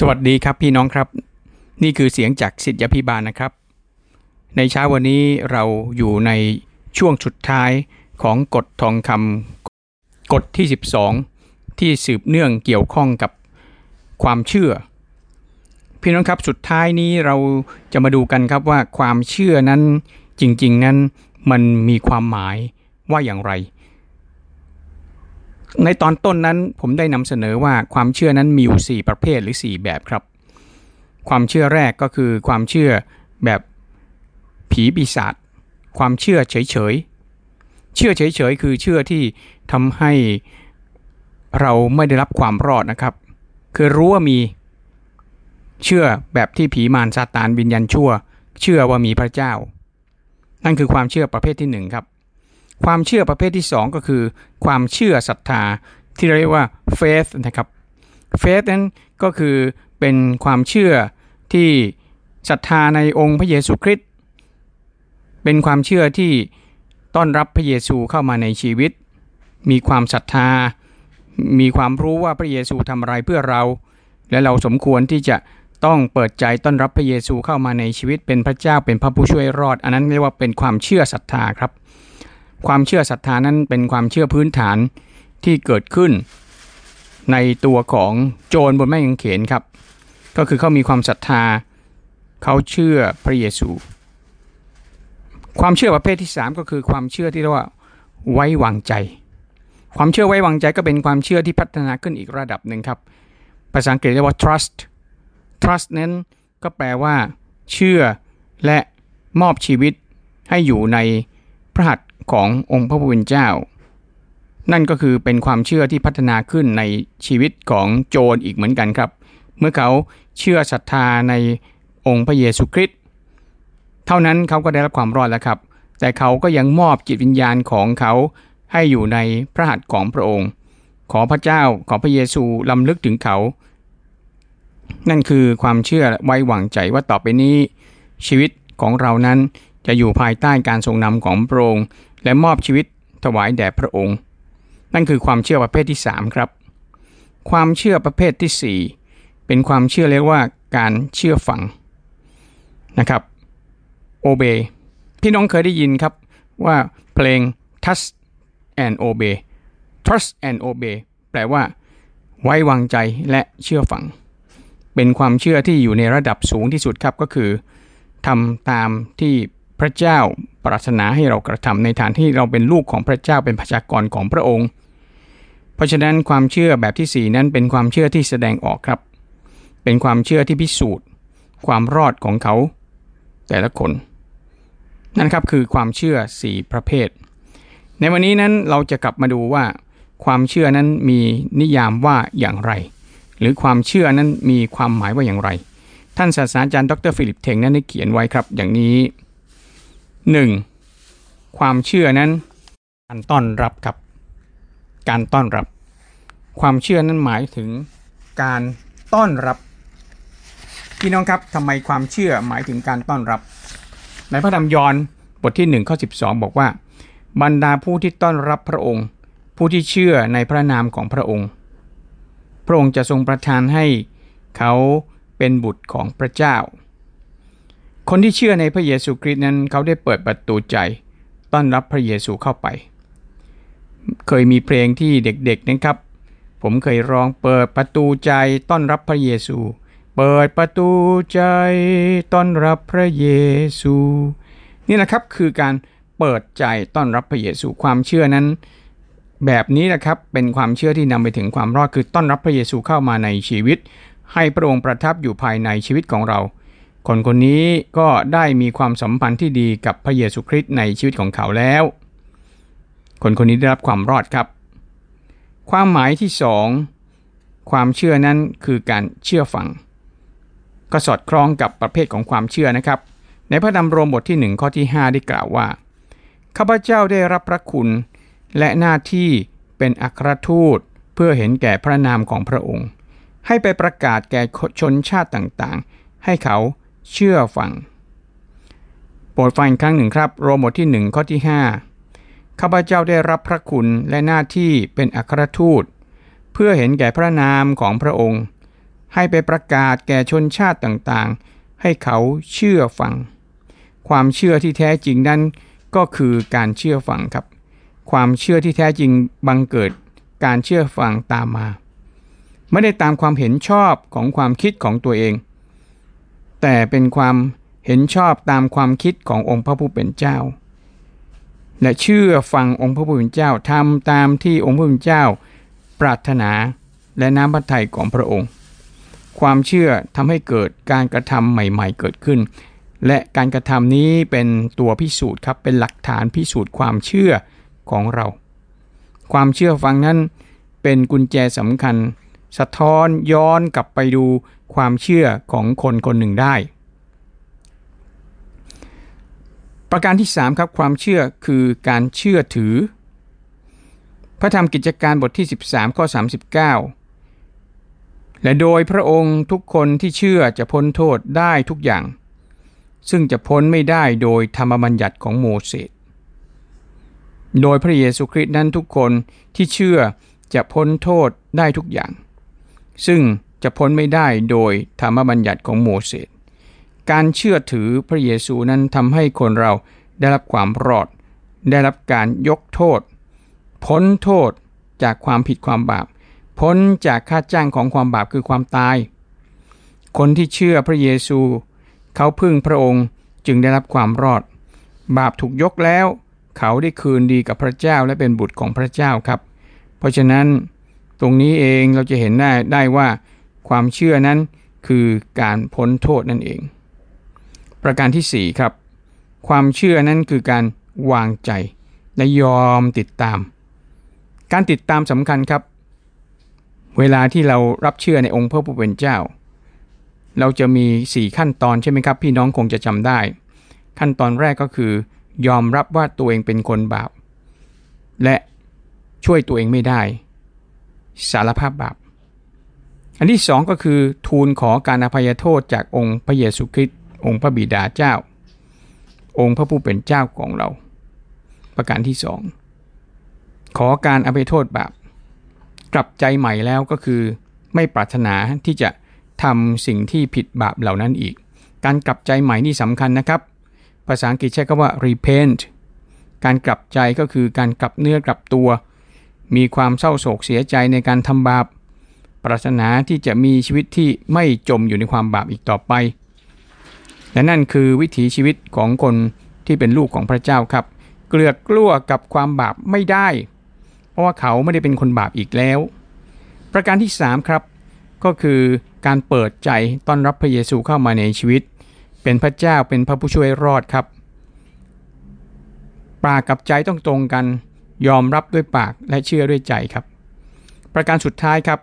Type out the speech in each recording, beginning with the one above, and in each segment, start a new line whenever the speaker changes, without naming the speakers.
สวัสดีครับพี่น้องครับ นี่คือเสียงจากสิทธิพิบาลนะครับ ในเช้าวันนี้เราอยู่ในช่วงสุดท้ายของกฎทองคำกฎที่ 12 ที่สืบเนื่องเกี่ยวข้องกับความเชื่อ พี่น้องครับสุดท้ายนี้เราจะมาดูกันครับว่าความเชื่อนั้นจริง ๆ นั้นมันมีความหมายว่าอย่างไร ในตอนต้นนั้นผมได้นำเสนอว่าความเชื่อนั้นมีอยู่ 4 ประเภทหรือ 4 แบบครับ ความเชื่อแรกก็คือความเชื่อแบบผีปีศาจความเชื่อเฉยๆเชื่อเฉยๆคือเชื่อที่ทำให้เราไม่ได้รับความรอดนะครับ คือรู้ว่ามีเชื่อแบบที่ผีมารซาตานวิญญาณชั่ว เชื่อว่ามีพระเจ้า นั่นคือความเชื่อประเภทที่หนึ่งครับ ความเชื่อประเภทที่สองก็คือ ความเชื่อศรัทธาที่เรียกว่า faith นะครับ faith นั้นก็คือเป็นความเชื่อที่ศรัทธาในองค์พระเยซูคริสต์เป็นความเชื่อที่ต้อนรับพระเยซูเข้ามาในชีวิต มีความศรัทธา มีความรู้ว่าพระเยซูทำอะไรเพื่อเรา และเราสมควรที่จะต้องเปิดใจต้อนรับพระเยซูเข้ามาในชีวิตเป็นพระเจ้าเป็นพระผู้ช่วยรอด อันนั้นเรียกว่าเป็นความเชื่อศรัทธาครับ ความเชื่อศรัทธานั้นเป็นความเชื่อพื้นฐานที่เกิดขึ้น ในตัวของโจรบนไม้กางเขนครับ ก็คือเขามีความศรัทธา เขาเชื่อพระเยซู ความเชื่อประเภทที่ 3 ก็คือความเชื่อที่เรียกว่าไว้วางใจ ความเชื่อไว้วางใจก็เป็นความเชื่อที่พัฒนาขึ้นอีกระดับหนึ่งครับ ภาษาอังกฤษเรียกว่า trust trust นั้นก็แปลว่า เชื่อและมอบชีวิตให้อยู่ในพระหัตถ์ ขององค์พระผู้เป็นเจ้า นั่นก็คือเป็นความเชื่อที่พัฒนาขึ้นในชีวิตของโจรอีกเหมือนกันครับ เมื่อเขาเชื่อศรัทธาในองค์พระเยซูคริสต์เท่านั้นเขาก็ได้รับความรอดแล้วครับ แต่เขาก็ยังมอบจิตวิญญาณของเขาให้อยู่ในพระหัตถ์ของพระองค์ ขอพระเจ้าขอพระเยซูลำลึกถึงเขา นั่นคือความเชื่อไว้วางใจว่าต่อไปนี้ ชีวิตของเรานั้น จะอยู่ภายใต้การทรงนำของพระองค์และมอบชีวิตถวายแด่พระองค์ นั่นคือความเชื่อประเภทที่ 3 ครับ ความเชื่อประเภทที่ 4 เป็นความเชื่อเรียกว่าการเชื่อฟังนะครับ obey พี่น้องเคยได้ยินครับว่าเพลง trust and obey trust and obey แปลว่า ไว้วางใจและเชื่อฟัง เป็นความเชื่อที่อยู่ในระดับสูงที่สุดครับก็คือทำตามที่ พระเจ้าปรารถนาให้เรากระทำในฐานที่เราเป็นลูกของพระเจ้าเป็นประชากรของพระองค์ เพราะฉะนั้นความเชื่อแบบที่ 4 นั้นเป็นความเชื่อที่แสดงออกครับ เป็นความเชื่อที่พิสูจน์ ความรอดของเขา แต่ละคน นั่นครับคือความเชื่อ 4 ประเภท ในวันนี้นั้นเราจะกลับมาดูว่าความเชื่อนั้นมีนิยามว่าอย่างไร หรือความเชื่อนั้นมีความหมายว่าอย่างไร ท่านศาสตราจารย์ดร. ฟิลิปเทงนั้นได้เขียนไว้ครับ อย่างนี้ 1. ความเชื่อนั้นการต้อนรับครับ การต้อนรับ ความเชื่อนั้นหมายถึงการต้อนรับพี่น้องครับทำไมความเชื่อหมายถึงการต้อนรับ ในพระธรรมยอห์นบทที่1ข้อ12 บอกว่า บรรดาผู้ที่ต้อนรับพระองค์ ผู้ที่เชื่อในพระนามของพระองค์ พระองค์จะทรงประทานให้เขาเป็นบุตรของพระเจ้า คนที่เชื่อในพระเยซูคริสต์นั้นเขาได้เปิดประตูใจ ต้อนรับพระเยซูเข้าไป เคยมีเพลงที่เด็กๆนะครับ ผมเคยร้องเปิดประตูใจต้อนรับพระเยซู เปิดประตูใจต้อนรับพระเยซู นี่นะครับคือการเปิดใจต้อนรับพระเยซูความเชื่อนั้น แบบนี้นะครับเป็นความเชื่อที่นำไปถึงความรอดคือต้อนรับพระเยซูเข้ามาในชีวิต ให้พระองค์ประทับอยู่ภายในชีวิตของเรา คนคนนี้ก็ได้มีความสัมพันธ์ที่ดีกับพระเยซูคริสต์ในชีวิตของเขาแล้ว คนคนนี้ได้รับความรอดครับ ความหมายที่สองความเชื่อนั้นคือการเชื่อฟัง ก็สอดคล้องกับประเภทของความเชื่อนะครับ ในพระธรรมโรมบทที่ 1 ข้อที่ 5 ได้กล่าวว่า ข้าพเจ้าได้รับพระคุณและหน้าที่เป็นอัครทูตเพื่อเห็นแก่พระนามของพระองค์ ให้ไปประกาศแก่ชนชาติต่างๆ ให้เขา เชื่อฟัง โปรดฟังอีกครั้งหนึ่งครับ โรมบทที่ 1 ข้อที่ 5 ข้าพเจ้าได้รับพระคุณและหน้าที่เป็นอัครทูต เพื่อเห็นแก่พระนามของพระองค์ ให้ไปประกาศแก่ชนชาติต่างๆ ให้เขาเชื่อฟัง ความเชื่อที่แท้จริงนั้นก็คือการเชื่อฟังครับ ความเชื่อที่แท้จริงบังเกิดการเชื่อฟังตามมา ไม่ได้ตามความเห็นชอบของความคิดของตัวเอง แต่เป็นความเห็นชอบตามความคิดขององค์พระผู้เป็นเจ้า และเชื่อฟังองค์พระผู้เป็นเจ้าทำตามที่องค์พระผู้เป็นเจ้า ปรารถนาและน้ำพระทัยของพระองค์ ความเชื่อทำให้เกิดการกระทำใหม่ ๆ เกิดขึ้น และการกระทำนี้เป็นตัวพิสูจน์ครับเป็นหลักฐานพิสูจน์ความเชื่อของเรา ความเชื่อฟังนั้นเป็นกุญแจสำคัญ สะท้อนย้อนกลับไปดู ความเชื่อของคนคนหนึ่งได้ ประการที่ 3 ครับความเชื่อคือการเชื่อถือ พระธรรมกิจการบทที่ 13 ข้อ 39 และโดยพระองค์ทุกคนที่เชื่อจะพ้นโทษได้ทุกอย่าง ซึ่งจะพ้นไม่ได้โดยธรรมบัญญัติของโมเสสโดยพระเยซูคริสต์นั้นทุกคนที่เชื่อจะพ้นโทษได้ทุกอย่าง ซึ่ง จะพ้นไม่ได้โดยธรรมบัญญัติของโมเสส การเชื่อถือพระเยซูนั้นทำให้คนเราได้รับความรอด ได้รับการยกโทษ พ้นโทษจากความผิดความบาป พ้นจากค่าจ้างของความบาปคือความตาย คนที่เชื่อพระเยซู เขาพึ่งพระองค์จึงได้รับความรอด บาปถูกยกแล้ว เขาได้คืนดีกับพระเจ้าและเป็นบุตรของพระเจ้าครับ เพราะฉะนั้นตรงนี้เองเราจะเห็นได้ได้ว่า ความเชื่อนั้นคือการพ้นโทษนั่นเอง ประการที่ 4 ครับ ความเชื่อนั้นคือการวางใจและยอมติดตาม การติดตามสำคัญครับ เวลาที่เรารับเชื่อในองค์พระผู้เป็นเจ้า เราจะมี 4 ขั้นตอนใช่ไหมครับ พี่น้องคงจะจำได้ ขั้นตอนแรกก็คือยอมรับว่าตัวเองเป็นคนบาป และช่วยตัวเองไม่ได้ สารภาพบาป อันที่สองก็คือทูลขอการอภัยโทษจากองค์พระเยซูคริสต์องค์พระบิดาเจ้า องค์พระผู้เป็นเจ้าของเรา ประการที่สองขอการอภัยโทษบาปกลับใจใหม่แล้วก็คือ ไม่ปรารถนาที่จะทำสิ่งที่ผิดบาปเหล่านั้นอีก การกลับใจใหม่นี่สำคัญนะครับ ภาษาอังกฤษใช้คำว่า repent การกลับใจก็คือการกลับเนื้อกลับตัว มีความเศร้าโศกเสียใจในการทำบาป ปรารถนาที่จะมีชีวิตที่ไม่จมอยู่ในความบาปอีกต่อไป และนั่นคือวิถีชีวิตของคนที่เป็นลูกของพระเจ้าครับ เกลือกกลัวกับความบาปไม่ได้ เพราะว่าเขาไม่ได้เป็นคนบาปอีกแล้ว ประการที่ 3 ครับ ก็คือการเปิดใจต้อนรับพระเยซูเข้ามาในชีวิต เป็นพระเจ้าเป็นพระผู้ช่วยรอดครับปากกับใจต้องตรงกัน ยอมรับด้วยปากและเชื่อด้วยใจครับ ประการสุดท้ายครับ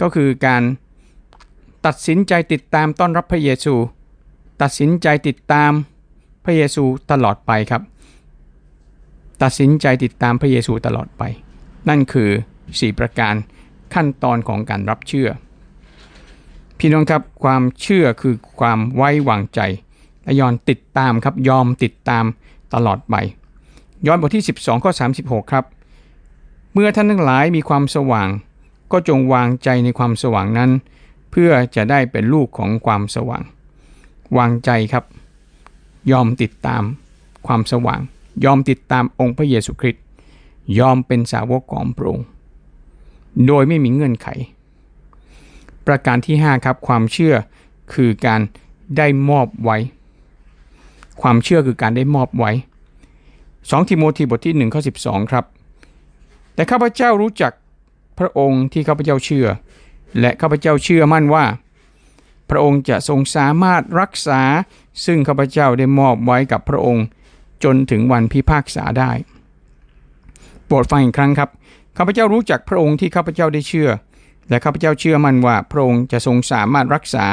ก็คือการตัดสินใจติดตามต้อนรับพระเยซู ตัดสินใจติดตามพระเยซูตลอดไปครับ ตัดสินใจติดตามพระเยซูตลอดไป นั่นคือ 4 ประการขั้นตอนของการรับเชื่อ พี่น้องครับความเชื่อคือความไว้วางใจและยอมติดตามครับยอมติดตามตลอดไปย้อนบทที่ 12ข้อ36 ครับ เมื่อท่านทั้งหลายมีความสว่าง ก็จงวางใจในความสว่างนั้น เพื่อจะได้เป็นลูกของความสว่าง วางใจครับ ยอมติดตามความสว่าง ยอมติดตามองค์พระเยซูคริสต์ยอมเป็นสาวกของพระองค์โดยไม่มีเงื่อนไข ประการที่ 5 ครับความเชื่อคือการได้มอบไว้ ความเชื่อคือการได้มอบไว้ 2 ทิโมธีบทที่1ข้อ12 ครับ แต่ข้าพเจ้ารู้จัก พระองค์ที่ข้าพเจ้าเชื่อ และข้าพเจ้าเชื่อมั่นว่า พระองค์จะทรงสามารถรักษาซึ่งข้าพเจ้าได้มอบไว้กับพระองค์จนถึงวันพิพากษาได้โปรดฟังอีกครั้งครับข้าพเจ้ารู้จักพระองค์ที่ข้าพเจ้าได้เชื่อ และข้าพเจ้าเชื่อมั่นว่าพระองค์จะทรงสามารถรักษา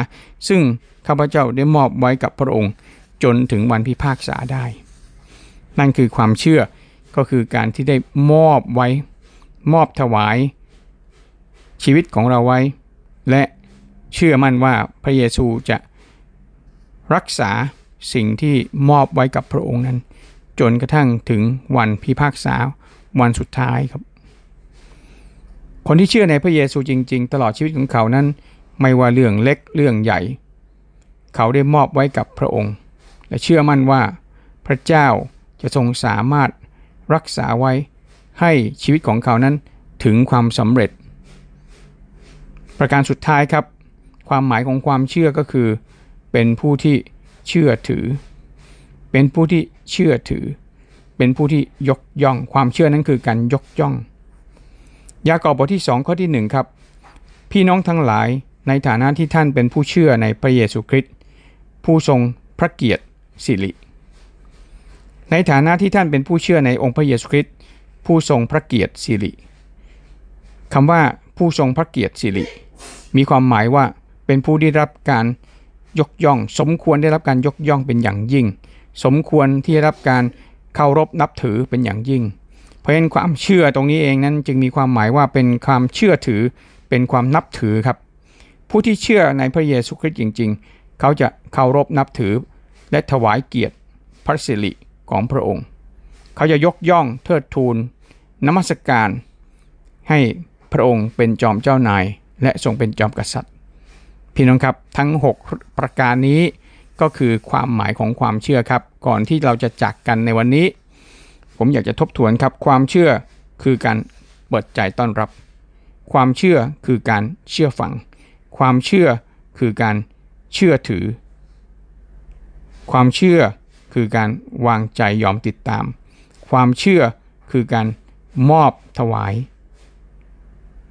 ซึ่งข้าพเจ้าได้มอบไว้กับพระองค์ จนถึงวันพิพากษาได้ นั่นคือความเชื่อก็คือการที่ได้มอบไว้ มอบถวาย ชีวิตของเราไว้ และเชื่อมั่นว่าพระเยซูจะรักษาสิ่งที่มอบไว้กับพระองค์นั้น จนกระทั่งถึงวันพิพากษาวันสุดท้ายครับ คนที่เชื่อในพระเยซูจริง ๆ ตลอดชีวิตของเขานั้น ไม่ว่าเรื่องเล็กเรื่องใหญ่ เขาได้มอบไว้กับพระองค์ และเชื่อมั่นว่าพระเจ้าจะทรงสามารถรักษาไว้ให้ชีวิตของเขานั้นถึงความสำเร็จ ประการสุดท้ายครับ ความหมายของความเชื่อก็คือ เป็นผู้ที่เชื่อถือ เป็นผู้ที่เชื่อถือ เป็นผู้ที่ยกย่อง ความเชื่อนั้นคือการยกย่อง ยากอบบทที่ 2 ข้อที่ 1 ครับ พี่น้องทั้งหลายในฐานะที่ท่านเป็นผู้เชื่อในพระเยซูคริสต์ผู้ทรงพระเกียรติสิริ ในฐานะที่ท่านเป็นผู้เชื่อในองค์พระเยซูคริสต์ผู้ทรงพระเกียรติสิริคำว่าผู้ทรงพระเกียรติสิริ มีความหมายว่าเป็นผู้ได้รับการยกย่อง สมควรได้รับการยกย่องเป็นอย่างยิ่ง สมควรที่ได้รับการเคารพนับถือเป็นอย่างยิ่ง เพราะฉะนั้นความเชื่อตรงนี้เองนั้นจึงมีความหมายว่าเป็นความเชื่อถือเป็นความนับถือครับ ผู้ที่เชื่อในพระเยซูคริสต์จริง ๆ เขาจะเคารพนับถือ และถวายเกียรติพระสิริของพระองค์ เขาจะยกย่องเทิดทูนนมัสการให้พระองค์เป็นจอมเจ้านาย และทรงเป็นจอมกษัตริย์ พี่น้องครับทั้ง 6 ประการนี้ก็คือความหมายของความเชื่อครับ ก่อนที่เราจะจากกันในวันนี้ ผมอยากจะทบทวนครับความเชื่อคือการเปิดใจต้อนรับ ความเชื่อคือการเชื่อฟัง ความเชื่อคือการเชื่อถือ ความเชื่อคือการวางใจยอมติดตาม ความเชื่อคือการมอบถวาย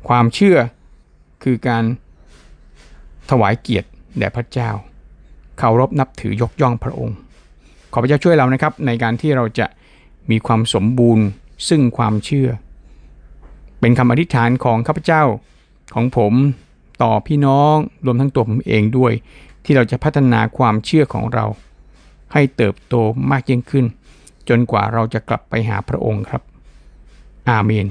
ความเชื่อ คือการถวายเกียรติแด่พระเจ้าเคารพนับถือยกย่องพระองค์ ขอพระเจ้าช่วยเรานะครับ ในการที่เราจะมีความสมบูรณ์ซึ่งความเชื่อ เป็นคำอธิษฐานของข้าพเจ้าของผมต่อพี่น้องรวมทั้งตัวผมเองด้วย ที่เราจะพัฒนาความเชื่อของเรา ให้เติบโตมากยิ่งขึ้น จนกว่าเราจะกลับไปหาพระองค์ครับ อาเมน